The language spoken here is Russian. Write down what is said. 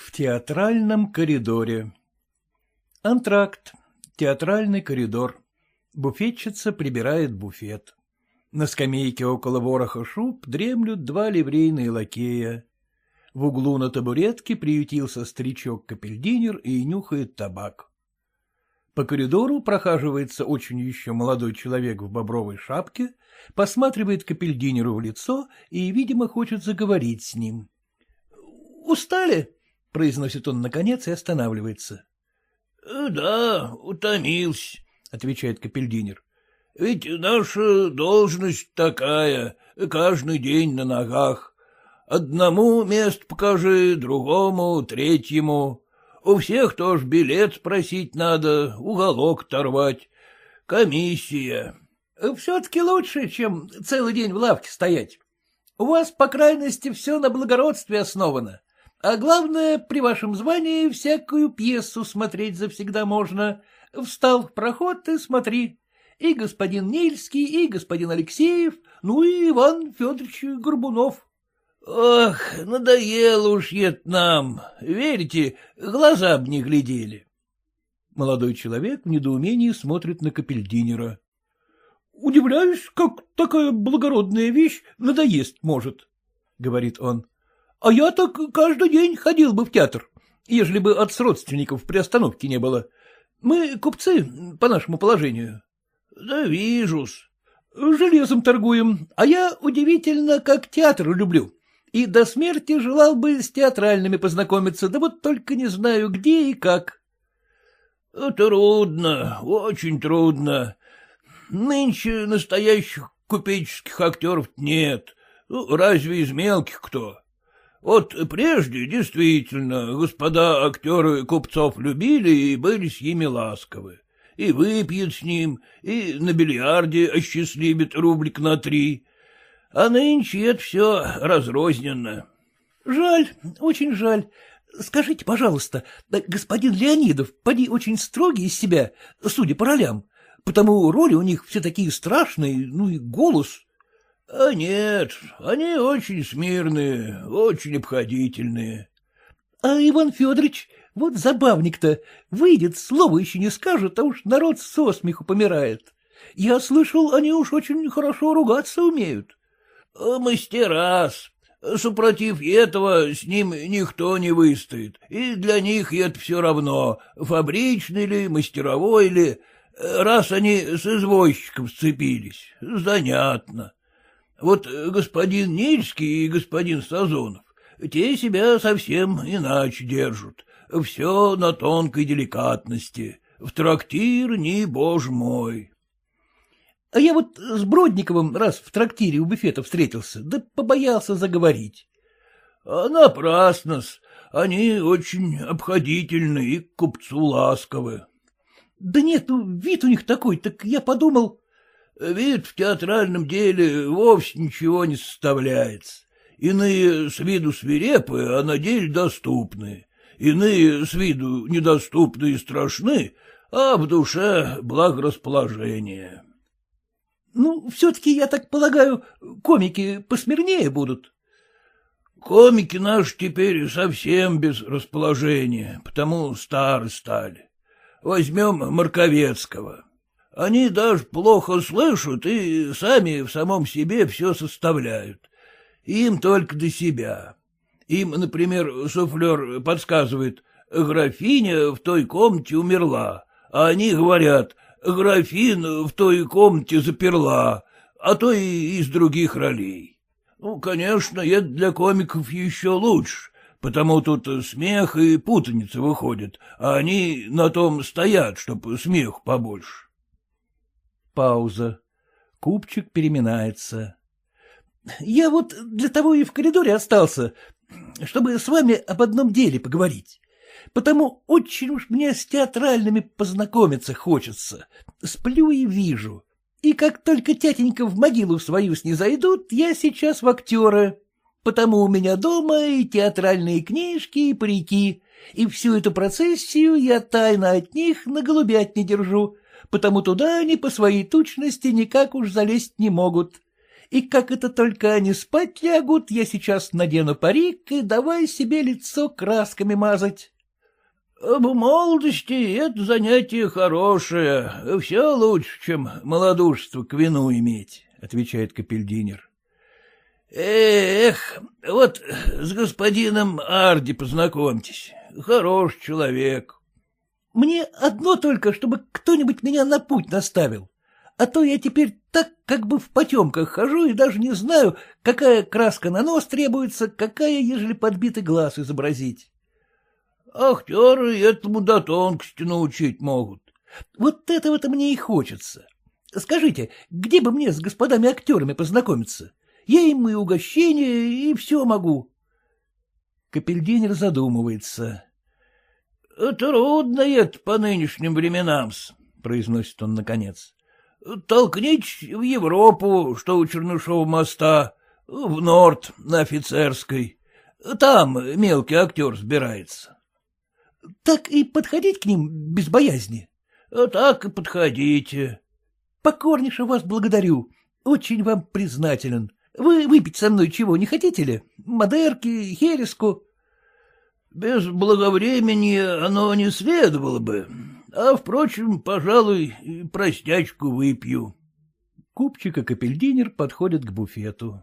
В театральном коридоре Антракт. Театральный коридор. Буфетчица прибирает буфет. На скамейке около вороха шуб дремлют два ливрейные лакея. В углу на табуретке приютился старичок-капельдинер и нюхает табак. По коридору прохаживается очень еще молодой человек в бобровой шапке, посматривает капельдинеру в лицо и, видимо, хочет заговорить с ним. — Устали? — произносит он наконец и останавливается. — Да, утомился, — отвечает капельдинер. — Ведь наша должность такая, каждый день на ногах. Одному мест покажи, другому, третьему. У всех тоже билет спросить надо, уголок торвать. Комиссия. — Все-таки лучше, чем целый день в лавке стоять. У вас, по крайности, все на благородстве основано. А главное, при вашем звании всякую пьесу смотреть завсегда можно. Встал в проход и смотри. И господин Нильский, и господин Алексеев, ну и Иван Федорович Горбунов. Ох, надоело уж это нам. Верите, глаза б не глядели. Молодой человек в недоумении смотрит на капельдинера. — Удивляюсь, как такая благородная вещь надоест может, — говорит он. — А я так каждый день ходил бы в театр, ежели бы от родственников при остановке не было. Мы купцы, по нашему положению. — Да вижу-с. — Железом торгуем, а я удивительно, как театр люблю и до смерти желал бы с театральными познакомиться, да вот только не знаю, где и как. — Трудно, очень трудно. Нынче настоящих купеческих актеров нет, ну, разве из мелких кто. Вот прежде, действительно, господа актеры купцов любили и были с ними ласковы. И выпьют с ним, и на бильярде осчастливит рублик на три, а нынче это все разрозненно. — Жаль, очень жаль. Скажите, пожалуйста, господин Леонидов, поди очень строгий из себя, судя по ролям, потому роли у них все такие страшные, ну и голос. — А нет, они очень смирные, очень обходительные. — А Иван Федорович, вот забавник-то, выйдет, слова еще не скажет, а уж народ со смеху помирает. Я слышал, они уж очень хорошо ругаться умеют. А Мастера-с. Супротив этого с ним никто не выстоит, и для них это все равно, фабричный ли, мастеровой ли, раз они с извозчиком сцепились, занятно. Вот господин Нильский и господин Сазонов, те себя совсем иначе держат, все на тонкой деликатности, в трактир не боже мой. А я вот с Бродниковым раз в трактире у буфета встретился, да побоялся заговорить. А напрасно-с, они очень обходительны и к купцу ласковы. Да нет, ну, вид у них такой, так я подумал... Вид в театральном деле вовсе ничего не составляется. Иные с виду свирепые, а на деле доступны. Иные с виду недоступны и страшны, а в душе благорасположение. Ну, все-таки, я так полагаю, комики посмирнее будут. Комики наши теперь совсем без расположения, потому стары стали. Возьмем Марковецкого. Они даже плохо слышат и сами в самом себе все составляют. Им только до себя. Им, например, суфлер подсказывает, графиня в той комнате умерла, а они говорят, графин в той комнате заперла, а то и из других ролей. Ну, конечно, это для комиков еще лучше, потому тут смех и путаница выходит, а они на том стоят, чтобы смех побольше. Пауза. Купчик переминается. — Я вот для того и в коридоре остался, чтобы с вами об одном деле поговорить потому очень уж мне с театральными познакомиться хочется. Сплю и вижу. И как только тятенька в могилу свою снизойдут, я сейчас в актеры. Потому у меня дома и театральные книжки, и парики, и всю эту процессию я тайно от них на голубятне держу, потому туда они по своей тучности никак уж залезть не могут. и как это только они спать лягут, я сейчас надену парик и давай себе лицо красками мазать. — В молодости это занятие хорошее, все лучше, чем малодушество к вину иметь, — отвечает Капельдинер. — Эх, вот с господином Арди познакомьтесь, хороший человек. — Мне одно только, чтобы кто-нибудь меня на путь наставил а то я теперь так как бы в потемках хожу и даже не знаю, какая краска на нос требуется, какая, ежели подбитый глаз изобразить. Актеры этому до тонкости научить могут. Вот этого-то мне и хочется. Скажите, где бы мне с господами актерами познакомиться? Я им и угощение, и все могу. Капельдинер задумывается. — Трудно это по нынешним временам-с, — произносит он наконец. Толкнитесь в Европу, что у Чернышова моста, в Норд на офицерской. Там мелкий актер сбирается. — Так и подходить к ним без боязни? — Так и подходите. — Покорнейше вас благодарю. Очень вам признателен. Вы выпить со мной чего, не хотите ли? Модерки, хереску? — Без благовремени оно не следовало бы. А, впрочем, пожалуй, простячку выпью. Купчик и капельдинер подходят к буфету.